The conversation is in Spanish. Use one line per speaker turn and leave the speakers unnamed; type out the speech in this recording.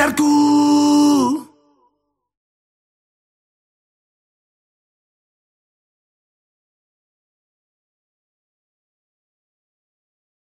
escuchar